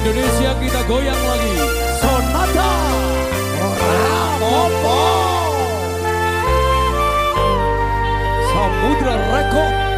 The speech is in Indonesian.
Indonesia kita goyang lagi. Sonata. Rapopo Samudra Record.